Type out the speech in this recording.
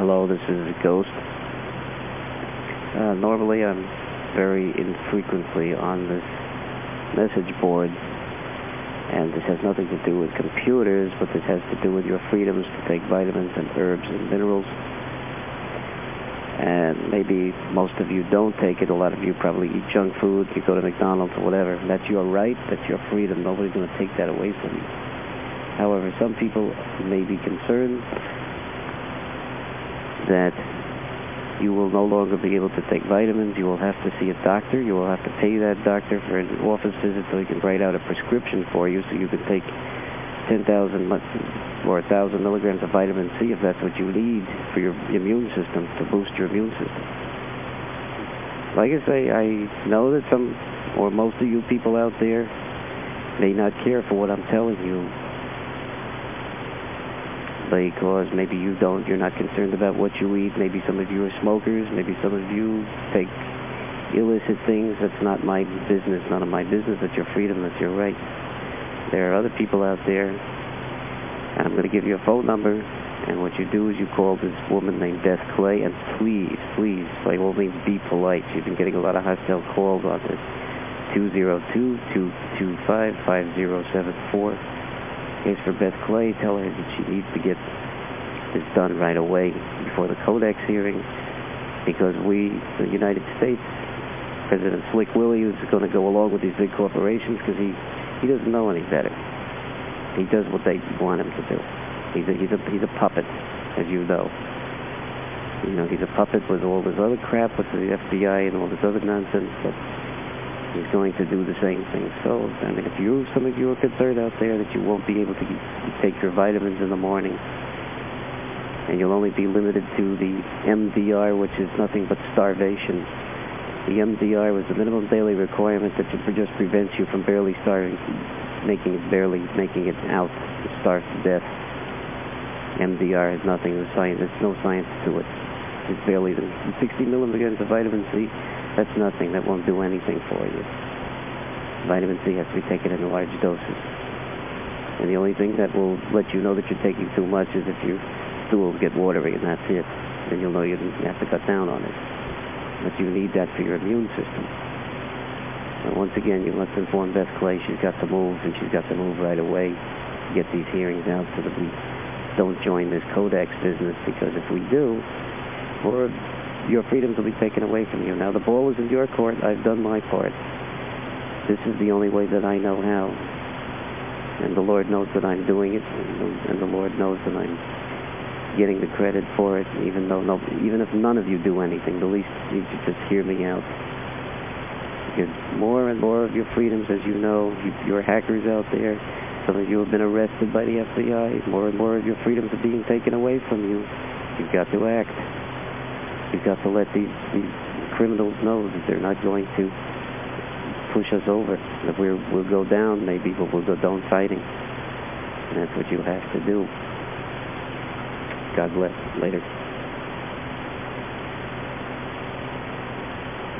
hello, this is Ghost. Uh, normally I'm very infrequently on this message board, and this has nothing to do with computers, but this has to do with your freedoms to take vitamins and herbs and minerals. And maybe most of you don't take it. A lot of you probably eat junk food. You go to McDonald's or whatever. That's your right. That's your freedom. Nobody's going to take that away from you. However, some people may be concerned that you will no longer be able to take vitamins. You will have to see a doctor. You will have to pay that doctor for an office visit so he can write out a prescription for you so you can take 10,000 or 1,000 milligrams of vitamin C if that's what you need for your immune system, to boost your immune system. Like I say, I know that some or most of you people out there may not care for what I'm telling you because oh, maybe you don't, you're not concerned about what you eat. Maybe some of you are smokers. Maybe some of you take illicit things. That's not my business, none of my business. That's your freedom, that's your right. There are other people out there, and I'm going to give you a phone number, and what you do is you call this woman named Beth Clay, and please, please, by all means, be polite. You've been getting a lot of hostile calls on this. 202-225-5074 case for Beth Clay, tell her that she needs to get this done right away before the Codex hearing because we, the United States, President Slick Willie is going to go along with these big corporations because he, he doesn't know any better. He does what they want him to do. He's a, he's a, he's a puppet, as you know. You know, he's a puppet with all this other crap with the FBI and all this other nonsense, but he's going to do the same thing. So, I mean, if you, some of you are concerned out there that you won't be able to take your vitamins in the morning, and you'll only be limited to the MDR, which is nothing but starvation. The MDR was the minimum daily requirement that just prevents you from barely starving, making it barely, making it out, starve to death. MDR has nothing, there's, science, there's no science to it. It's barely, 60 milligrams of vitamin C that's nothing. That won't do anything for you. Vitamin C has to be taken in large doses. And the only thing that will let you know that you're taking too much is if your stools get watery, and that's it. Then you'll know you have to cut down on it. But you need that for your immune system. And once again, you must inform Beth Clay she's got to move, and she's got to move right away to get these hearings out so that we don't join this Codex business, because if we do, or your freedoms will be taken away from you. Now, the ball is in your court. I've done my part. This is the only way that I know how. And the Lord knows that I'm doing it, and the Lord knows that I'm getting the credit for it, even though no, even if none of you do anything, the least you should just hear me out. Because more and more of your freedoms, as you know, you, you're hackers out there. Some of you have been arrested by the FBI. More and more of your freedoms are being taken away from you. You've got to act. We've got to let these, these criminals know that they're not going to push us over. That we're, we'll go down maybe, but we'll go down fighting. And that's what you have to do. God bless. Later.